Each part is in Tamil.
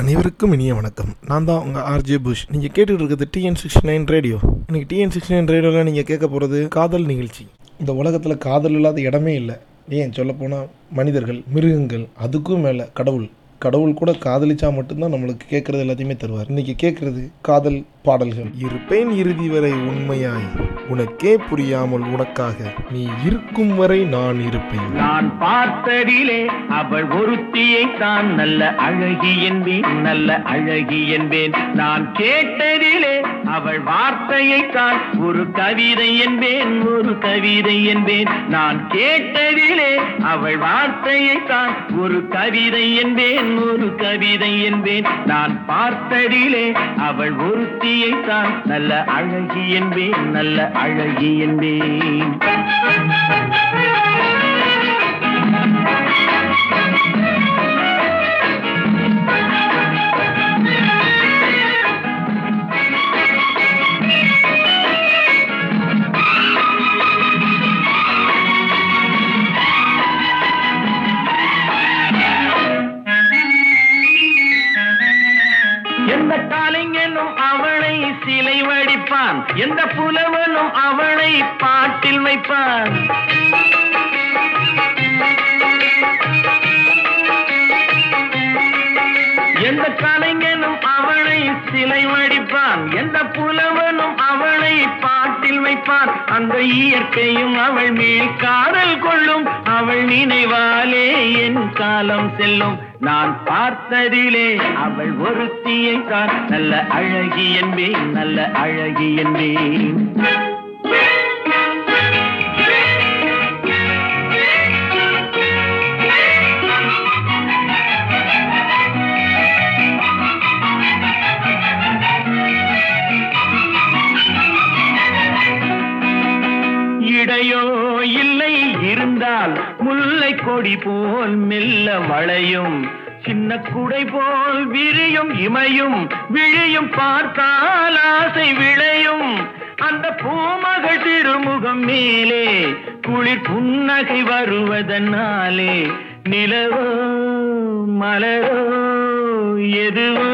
அனைவருக்கும் இனிய வணக்கம். நான் தான் உங்கள் ஆர்ஜே புஷ். நீங்கள் கேட்டுட்டு இருக்கிறது டிஎன் சிக்ஸ்டி நைன் ரேடியோ இன்னைக்கு டிஎன் சிக்ஸ்டி நைன் ரேடியோவில் நீங்கள் கேட்க போகிறது காதல் நிகழ்ச்சி. இந்த உலகத்தில் காதல் இல்லாத இடமே இல்லை. ஏன் சொல்லப்போனால் மனிதர்கள் மிருகங்கள் அதுக்கும் மேலே கடவுள். கடவுள் கூட காதலிச்சா மட்டும்தான் நம்மளுக்கு கேட்குறது எல்லாத்தையுமே தருவார். இன்னைக்கு கேட்குறது காதல் பாடல்கள். இருப்பேன் இறுதி வரை உண்மையாய். உனக்கே புரியாமல் உனக்காக நீ இருக்கும் வரை நான் இருப்பேன். நான் பார்த்ததிலே அவள் ஒருத்தியை தான் நல்ல அழகி என்பேன் நல்ல அழகி என்பேன். நான் கேட்டதிலே அவள் வார்த்தையை தான் ஒரு கவிதை என்பேன் ஒரு கவிதை என்பேன். நான் கேட்டதிலே அவள் வார்த்தையை தான் ஒரு கவிதை என்பேன் ஒரு கவிதை என்பேன். நான் பார்த்ததிலே அவள் ஒருத்தியை தான் நல்ல அழகி என்பேன் நல்ல அழகி என்பேன். அவளை பாட்டில் வைப்பான் எந்த கலைஞனும் அவளை சிலை வடிப்பான். எந்த புலவனும் அவளை பாட்டில் வைப்பான். அந்த இயற்கையும் அவள் மேல் காதல் கொள்ளும். அவள் நினைவாலே என் காலம் செல்லும். நான் பார்த்ததிலே அவள் ஒருத்தியை தான் நல்ல அழகி என்பேன் நல்ல அழகி என்பேன். இருந்தால் முல்லை கொடி போல் மெல்ல வளையும். சின்ன குடை போல் விரியும் இமையும் விழியும் பார்த்தால் ஆசை விளையும். அந்த பூமகள் திருமுகம் மேலே குளிர் புன்னகை வருவதனாலே நிலவோ மலரோ எதுவோ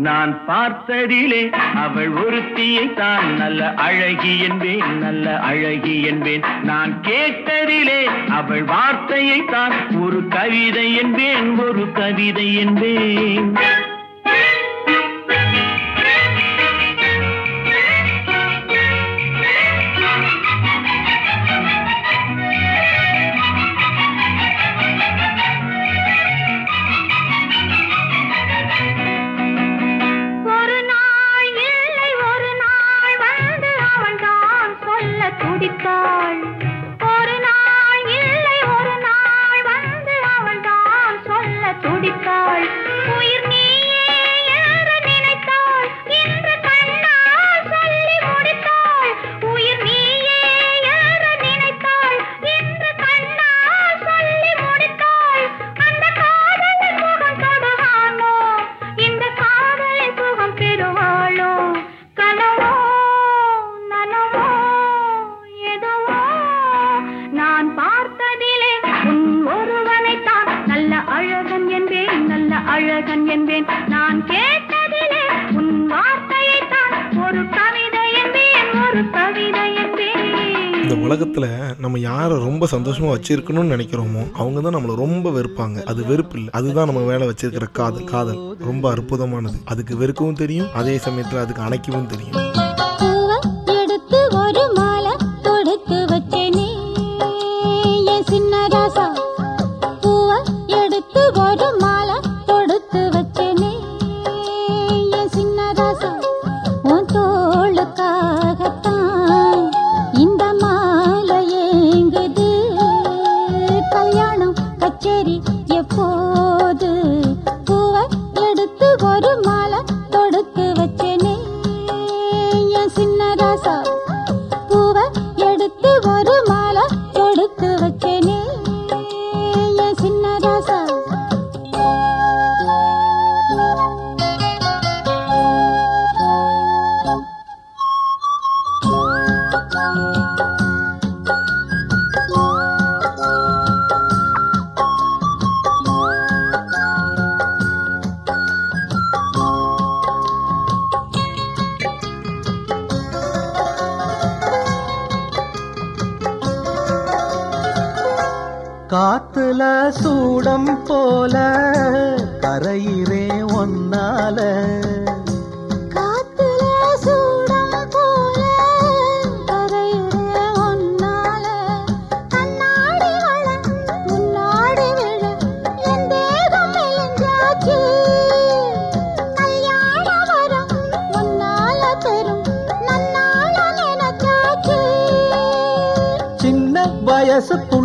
நான் பார்த்ததிலே அவள் ஒருத்தியை தான் நல்ல அழகி என்பேன் நல்ல அழகி என்பேன். நான் கேட்டதிலே அவள் வார்த்தையை தான் ஒரு கவிதை என்பேன் ஒரு கவிதை என்பேன். சொல்ல ரொம்ப சந்தோஷமாக வச்சிருக்கணும்னு நினைக்கிறோமோ அவங்க தான் நம்மளை ரொம்ப வெறுப்பாங்க. அது வெறுப்பு இல்லை. அதுதான் நம்ம மேலே வச்சிருக்கிற காதல். காதல். ரொம்ப அற்புதமானது. அதுக்கு வெறுக்கவும் தெரியும் அதே சமயத்தில் அதுக்கு அணைக்கவும் தெரியும்.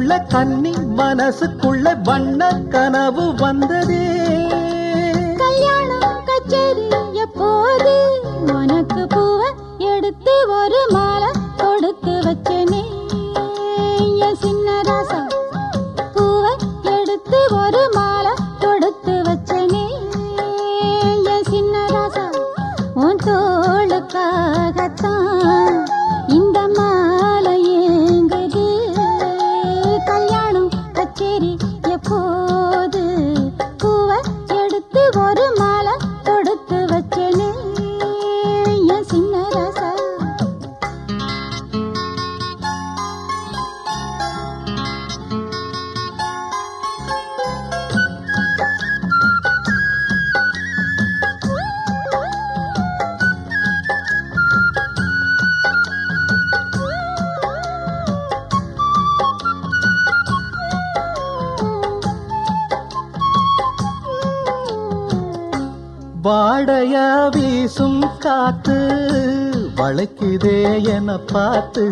மனசுக்குள்ள கண்ணி மனசுக்குள்ள வண்ண கனவு வந்ததே. கல்யாணம் கச்சேரி எப்போது? உனக்கு பூவை எடுத்து ஒரு மா படையா வீசும் காத்து வளைக்குதே என பார்த்து.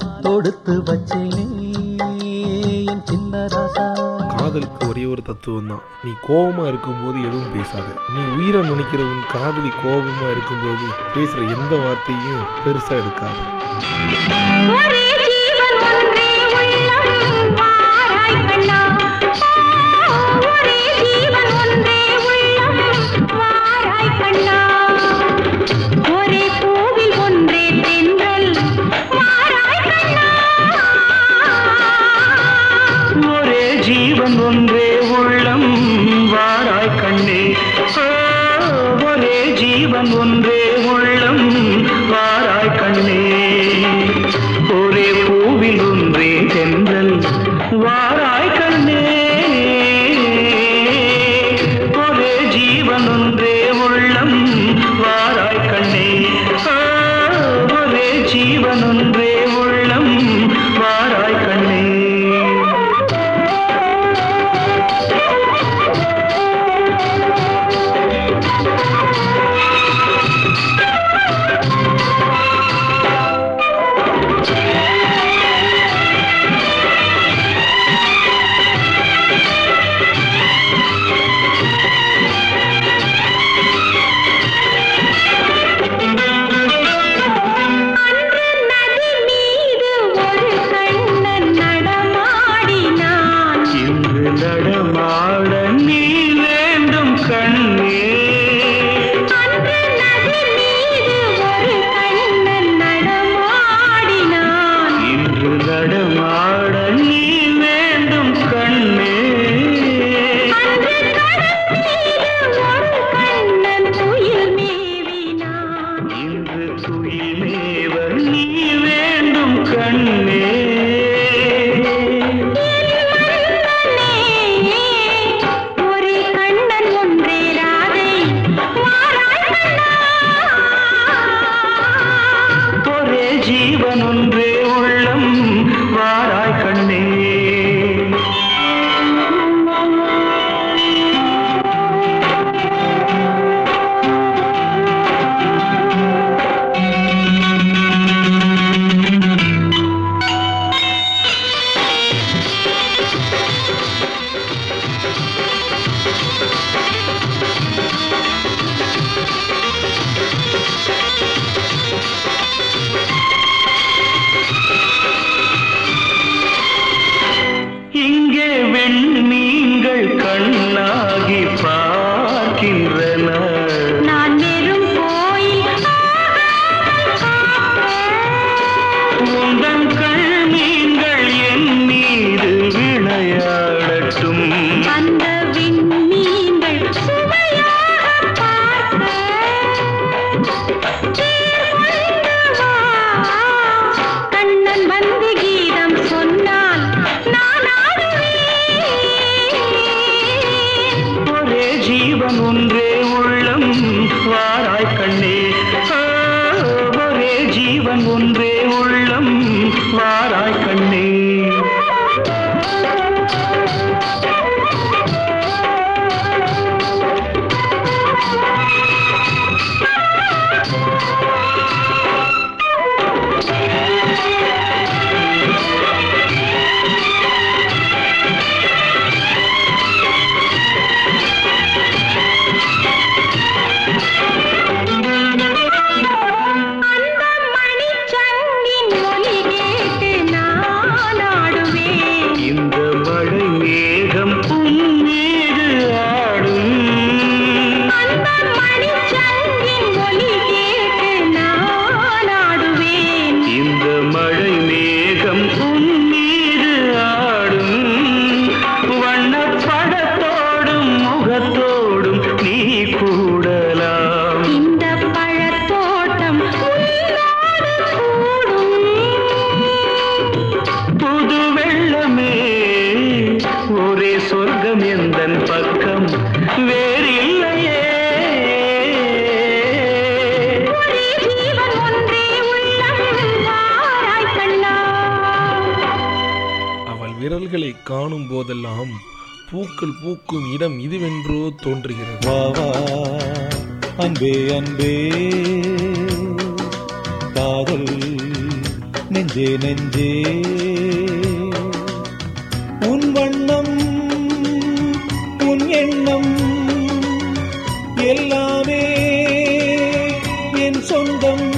தொட தொடுத்து வச்சேனே சின்ன ராசா. காதலுக்கு ஒரே ஒரு தத்துவம் தான் நீ கோபமாக இருக்கும்போது எதுவும் பேசாத. நீ உயிரை நினைக்கிறவன் காதலி கோபமாக இருக்கும்போது பேசுகிற எந்த வார்த்தையும் பெருசா எடுக்காது. தெய்வம் ஒன்றே உள்ள பெண் நீங்கள் கண் காதல். நெஞ்சே நெஞ்சே. உன் வண்ணம் உன் எண்ணம் எல்லாமே என் சொந்தம்.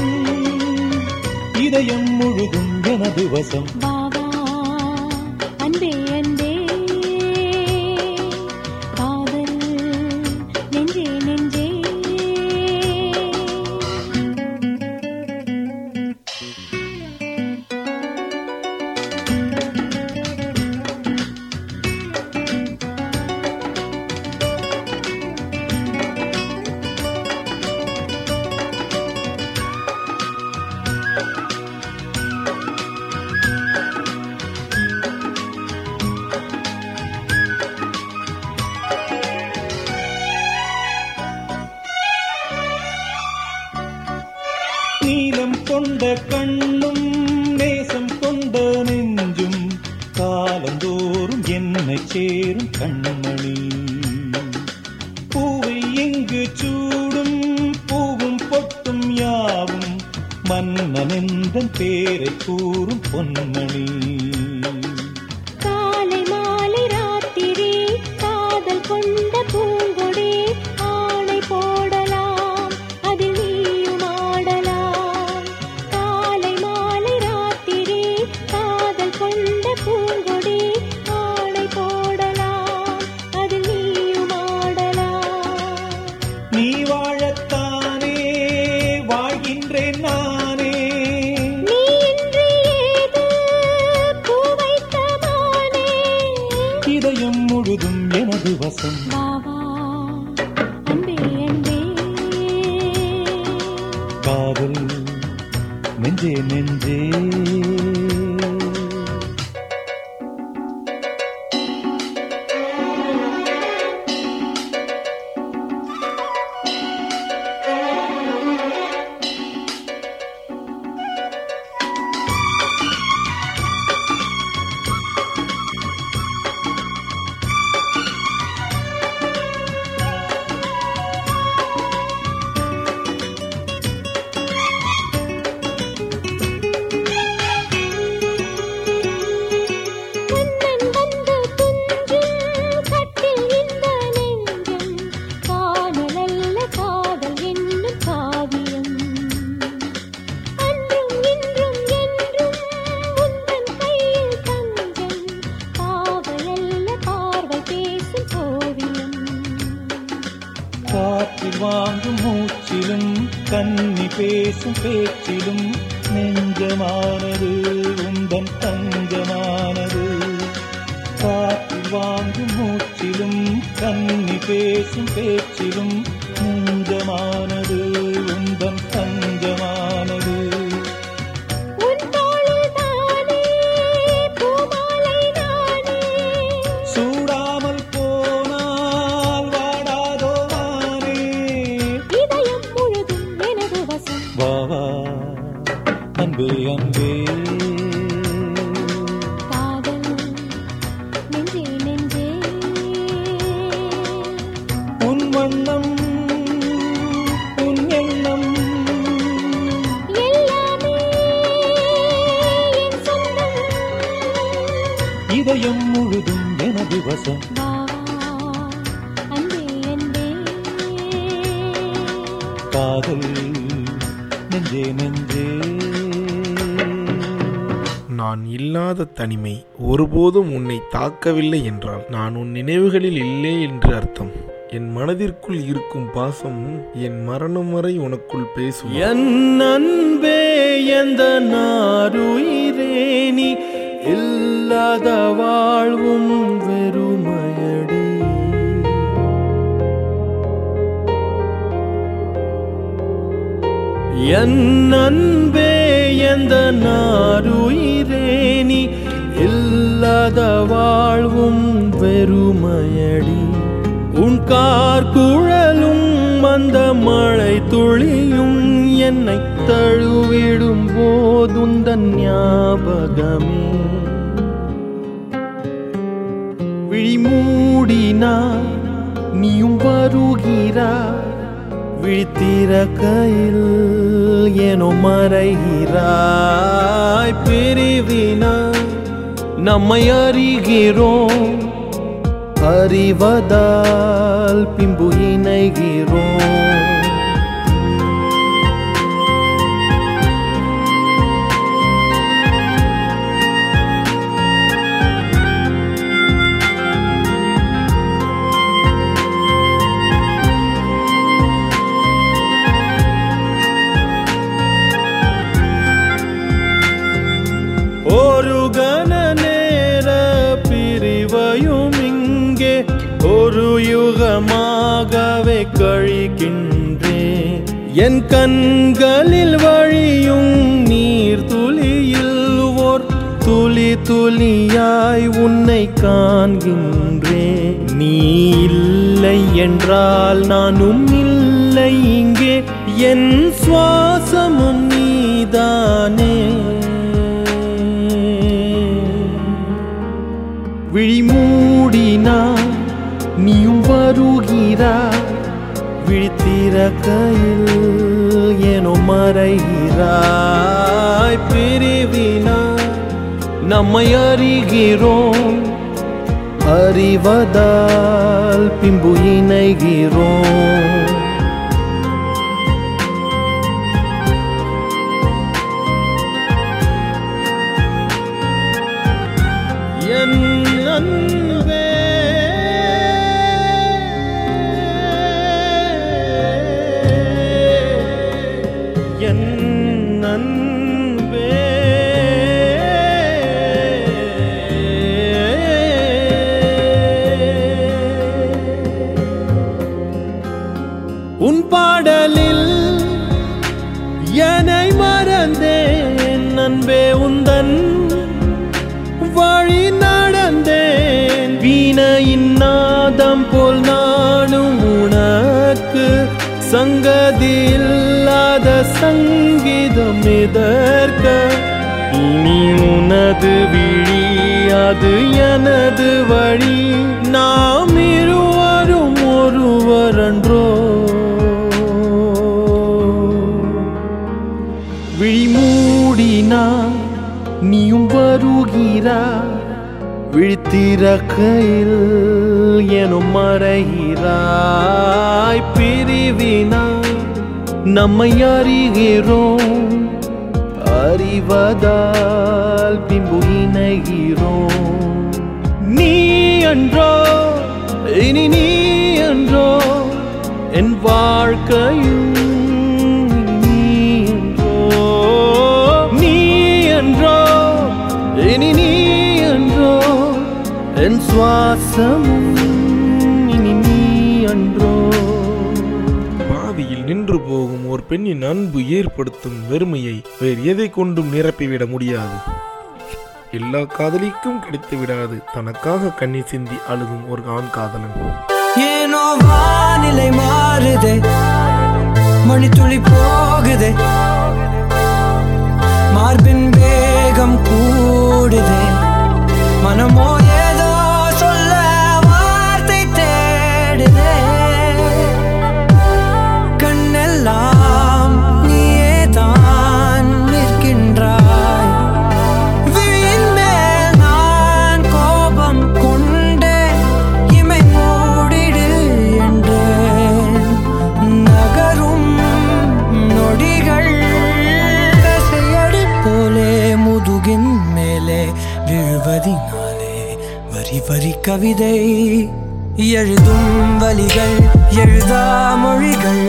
இதயம் முழுதும் எனது வசம். உனை சேரும் கண்மணி பூவை எங்கு சூடும் பூவும் பொட்டும் யாவும் மன்னன் எந்த பேரை கூறும் பொன்மணி. தனிமை ஒருபோதும் உன்னை தாக்கவில்லை என்றால் நான் உன் நினைவுகளில் இல்லை என்று அர்த்தம். என் மனதிற்குள் இருக்கும் பாசம் என் மரணம் வரை உனக்குள் பேசும். என் அன்பே எந்த நாருயிரேனி இல்லாத வாழ்வும் வெறுமையடி. என் அன்பே எந்த நாருயிர் இல்லாத வாழ்வும் வெறுமையடி. உன் கார் குழலும் அந்த மழை துளியும் என்னை தழுவிடும் போதுந்தன் ஞாபகமே. விழிமூடினா நீயும் வருகிறாய் விழித்திர கையில் ஏனோ மறைகிறாய். பிரிவினா நம்மை அறிகிறோம். அறிவதால் பின்பு இணைகிறோம். கழிக்கின்றேன் என் கண்களில் வழியும் நீர் துளியில் ஓர் துளி துளியாய் உன்னை காண்கின்றே நீ இல்லை என்றால் நானும் இல்லை இங்கே. என் சுவாச இறக்கையில் கையில் ஏனோ மறைகிறாய் பிரிவினா. நம்மை அறிகிறோம் அறிவதால் பின்பு இணைகிறோம். என் அன்பே என் நீயும் வருகிறாய் விழித்திறக்கையில் எனும் மறைகிறாய். பிரிவினா நம்மை அறிகிறோம் அறிவதால் பின்பு இணைகிறோம் நீ என்றோ இனி நீ என்றோ என் வாழ்க்கையில் சுவாசமும் இனி நீ அன்றோ. பாதியில் நின்று போகும் ஒரு பெண்ணின் அன்பு ஏற்படுத்தும் வெறுமையை வேறு எதை கொண்டும் நிரப்பிவிட முடியாது. எல்லா காதலிக்கும் கிடைத்து விடாது. தனக்காக கண்ணீர் சிந்தி அழுகும் ஒரு ஆண் காதலன். ஏனோ வானிலை மாறுதே மணித்துளி போகுதே. மார்பின் வேகம் கூடுதே மனமோ கவிதை எழுதும் வழிகள் எழுதா மொழிகள்.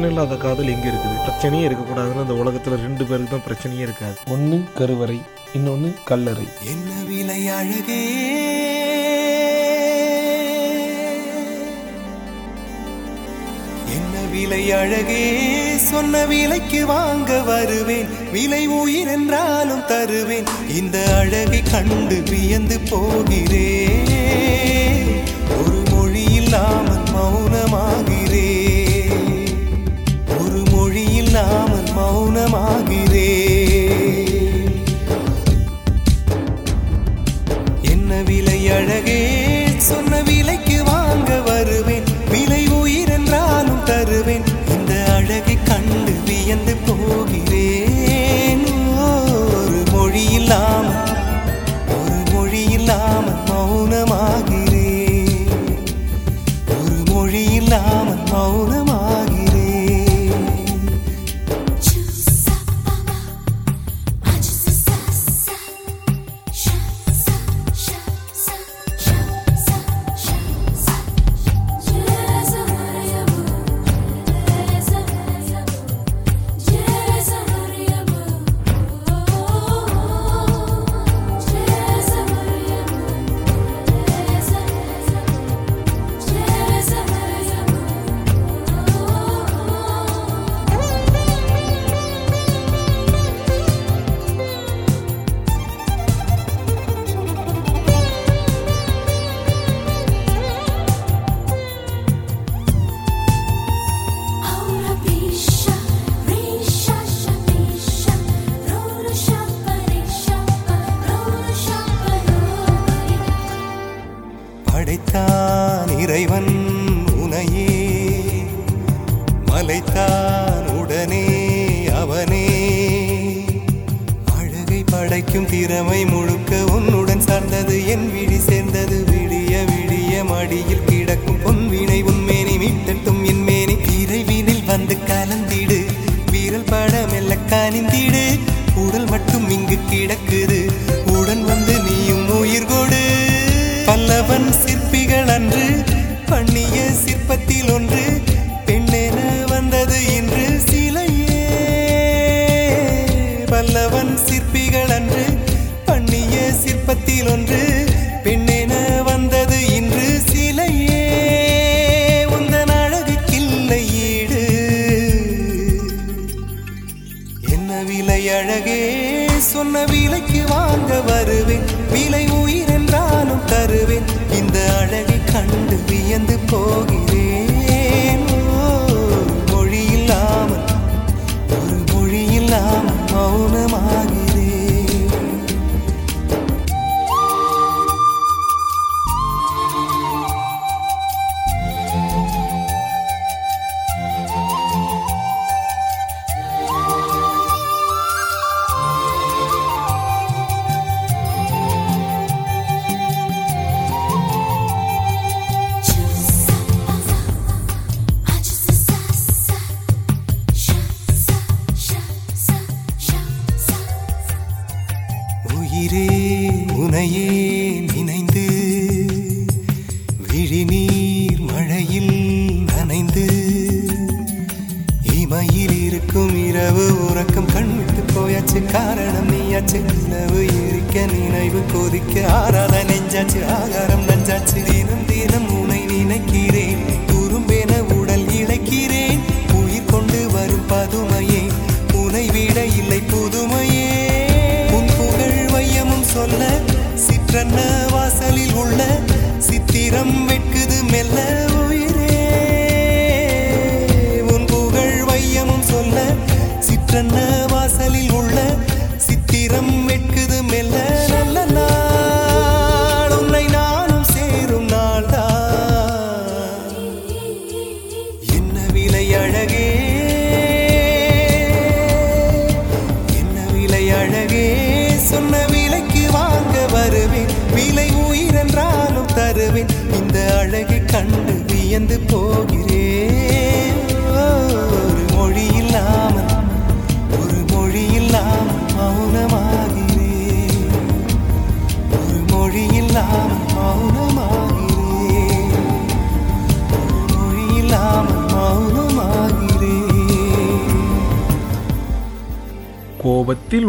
பிரச்சனை இல்லாத காதல் எங்கே இருக்குது. பிரச்சனையே இருக்கக்கூடாதுன்னு அந்த உலகத்துல ரெண்டு பேருக்கு தான் பிரச்சனையே இருக்காது. ஒன்று கருவறை இன்னொன்னு கல்லறை. என்ன விலை அழகே? என்ன விலை அழகே? சொன்ன விலைக்கு வாங்க வருவேன். விலை உயிர் என்றாலும் தருவேன். இந்த அழகை கண்டு வியந்து போகிறேன். கொதிக்க நினைவு கொதிக்க ஆறாத நெஞ்சாச்சு ஆகாரம் நஞ்சாச்சு. தினம் தினம் உனை நினைக்கிறேன் துரும்பென உடல் இழைக்கிறேன். உயிர் கொண்டு வரும் பதுமையே உனை விட இல்லை புதுமையே. உன் புகழ் வையமும் சொல்ல சிற்றன்ன வாசலில் உள்ள சித்திரம் வெட்டி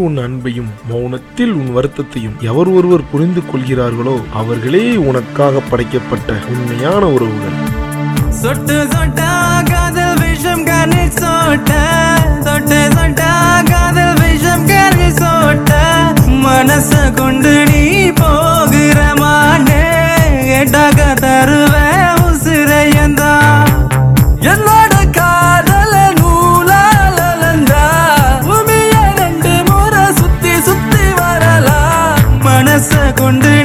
உன் அன்பையும் மௌனத்தில் உன் வருத்தத்தையும் எவர் ஒருவர் புரிந்து கொள்கிறார்களோ அவர்களே உனக்காக படைக்கப்பட்ட உண்மையான உறவுகள். சொட்டு சொட்டா காதல் விஷம் கண்ணில் சோட்ட சொட்டு சொட்டா காதல் விஷம் கண்ணில் சோட்ட மனச கொண்டு நீ போகிற மாட்டே கேட்டாக தருவ மனச கொண்டு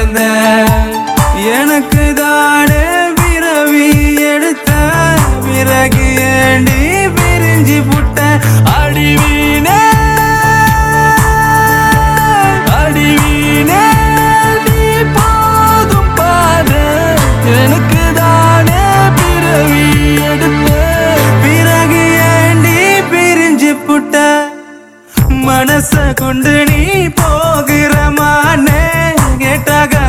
தவம் எனக்கு தானே பிறவி எடுத்த பிறகு ஏண்டி பிரிஞ்சு புட்ட அடிவீனே. அடிவீனே நீ போதும் பாரு எனக்கு தானே பிறவி எடுத்த பிறகு ஏண்டி பிரிஞ்சு புட்ட. மனச கொண்டு நீ போ. கேட்டாக